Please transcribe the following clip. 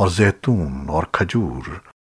اور زیتون اور کھجور